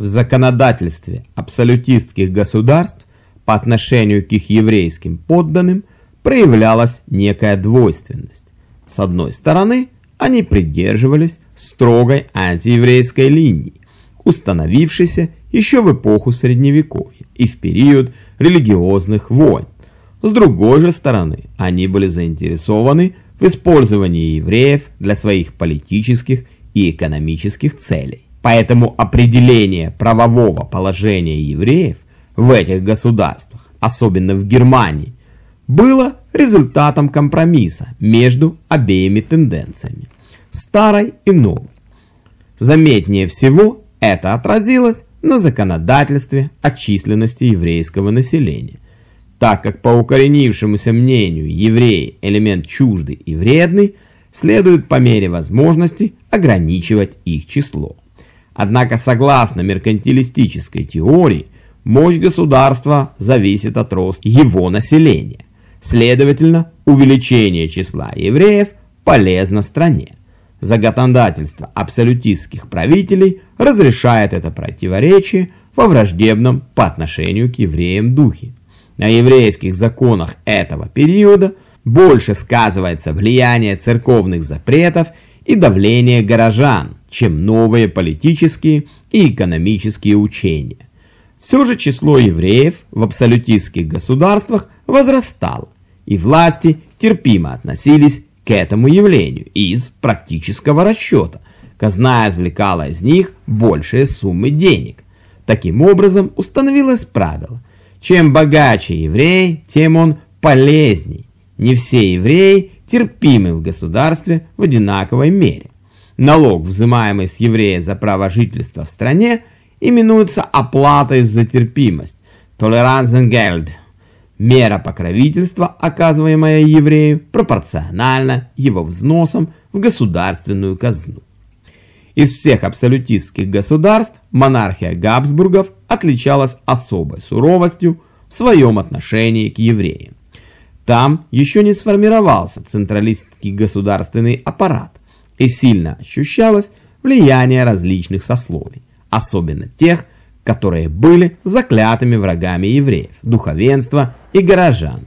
в законодательстве абсолютистских государств по отношению к их еврейским подданным проявлялась некая двойственность. С одной стороны, они придерживались строгой антиеврейской линии, установившейся еще в эпоху Средневековья и в период религиозных войн. С другой же стороны, они были заинтересованы в использовании евреев для своих политических и экономических целей. Поэтому определение правового положения евреев в этих государствах, особенно в Германии, было результатом компромисса между обеими тенденциями, старой и новой. Заметнее всего это отразилось на законодательстве о численности еврейского населения, так как по укоренившемуся мнению евреи элемент чуждый и вредный, следует по мере возможности ограничивать их число. Однако согласно меркантилистической теории, мощь государства зависит от роста его населения. Следовательно, увеличение числа евреев полезно стране. Законодательство абсолютистских правителей разрешает это противоречие во враждебном по отношению к евреям духе. На еврейских законах этого периода больше сказывается влияние церковных запретов и давление горожан, чем новые политические и экономические учения. Все же число евреев в абсолютистских государствах возрастало, и власти терпимо относились к этому явлению из практического расчета. Казна извлекала из них большие суммы денег. Таким образом установилось правило. Чем богаче еврей, тем он полезней. Не все евреи терпимы в государстве в одинаковой мере. Налог, взимаемый с еврея за право жительства в стране, именуется оплатой за терпимость, толерансенгельд. Мера покровительства, оказываемая еврею, пропорциональна его взносам в государственную казну. Из всех абсолютистских государств монархия Габсбургов отличалась особой суровостью в своем отношении к евреям. Там еще не сформировался централистский государственный аппарат, и сильно ощущалось влияние различных сословий, особенно тех, которые были заклятыми врагами евреев, духовенства и горожан.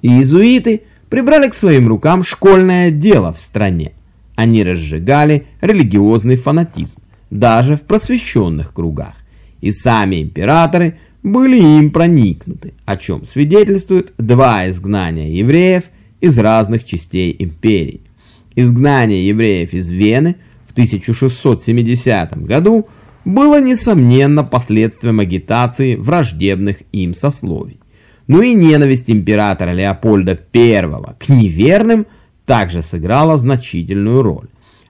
Иезуиты прибрали к своим рукам школьное дело в стране. Они разжигали религиозный фанатизм, даже в просвещенных кругах. И сами императоры были им проникнуты, о чем свидетельствуют два изгнания евреев из разных частей империи. Изгнание евреев из Вены в 1670 году было, несомненно, последствием агитации враждебных им сословий. Но и ненависть императора Леопольда I к неверным также сыграла значительную роль.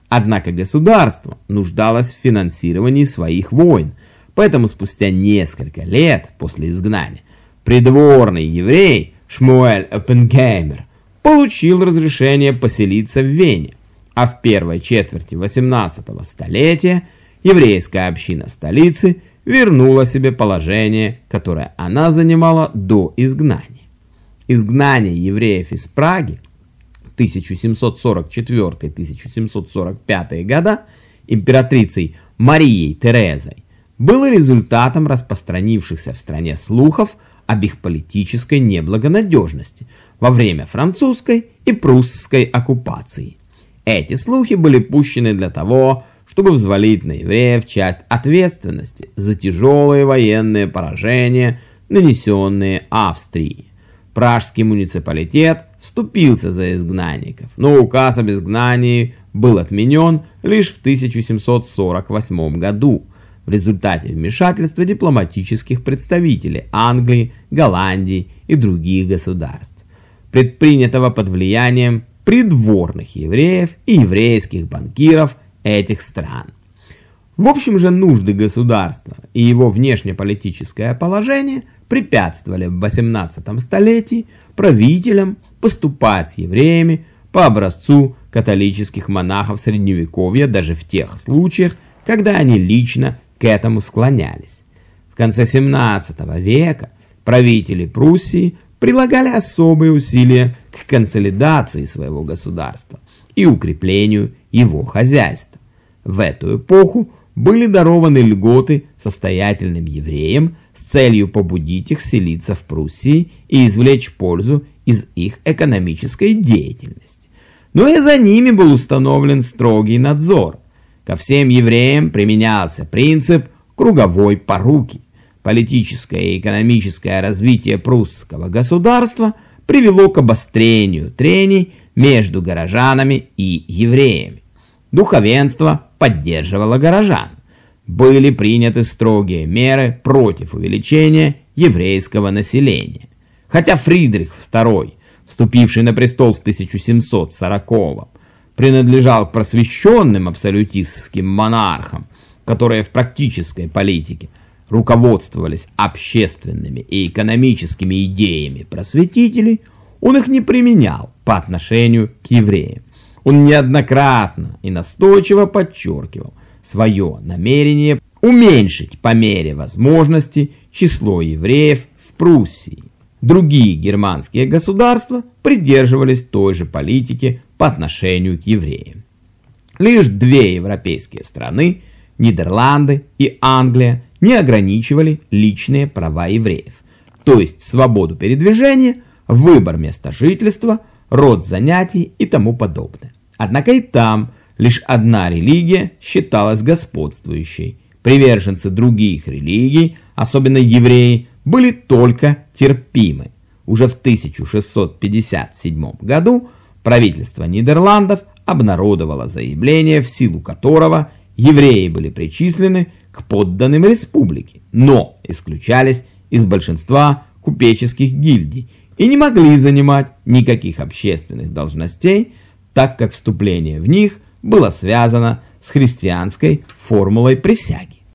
Однако государство нуждалось в финансировании своих войн, поэтому спустя несколько лет после изгнания придворный еврей Шмуэль Оппенгеймер получил разрешение поселиться в Вене, а в первой четверти 18 столетия еврейская община столицы вернула себе положение, которое она занимала до изгнания. Изгнание евреев из Праги 1744-1745 года императрицей Марией Терезой было результатом распространившихся в стране слухов об их политической неблагонадежности во время французской и прусской оккупации. Эти слухи были пущены для того, чтобы взвалить на евреев часть ответственности за тяжелые военные поражения, нанесенные Австрии. Пражский муниципалитет вступился за изгнанников, но указ об изгнании был отменен лишь в 1748 году, в результате вмешательства дипломатических представителей Англии, Голландии и других государств, предпринятого под влиянием придворных евреев и еврейских банкиров этих стран. В общем же нужды государства и его внешнеполитическое положение препятствовали в 18 столетии правителям поступать с евреями по образцу католических монахов Средневековья даже в тех случаях, когда они лично к этому склонялись. В конце 17 века правители Пруссии прилагали особые усилия к консолидации своего государства и укреплению его хозяйства. В эту эпоху были дарованы льготы состоятельным евреям с целью побудить их селиться в Пруссии и извлечь пользу из их экономической деятельности. Но и за ними был установлен строгий надзор. Ко всем евреям применялся принцип круговой поруки. Политическое и экономическое развитие прусского государства привело к обострению трений между горожанами и евреями. Духовенство поддерживало горожан. Были приняты строгие меры против увеличения еврейского населения. Хотя Фридрих II, вступивший на престол в 1740 принадлежал к просвещенным абсолютистским монархам, которые в практической политике руководствовались общественными и экономическими идеями просветителей, он их не применял по отношению к евреям. Он неоднократно и настойчиво подчеркивал свое намерение уменьшить по мере возможности число евреев в Пруссии. Другие германские государства придерживались той же политики по отношению к евреям. Лишь две европейские страны, Нидерланды и Англия, не ограничивали личные права евреев, то есть свободу передвижения, выбор места жительства, род занятий и тому подобное. Однако и там лишь одна религия считалась господствующей. Приверженцы других религий, особенно евреи, были только терпимы. Уже в 1657 году правительство Нидерландов обнародовало заявление, в силу которого евреи были причислены к подданным республики, но исключались из большинства купеческих гильдий и не могли занимать никаких общественных должностей, так как вступление в них было связано с христианской формулой присяги.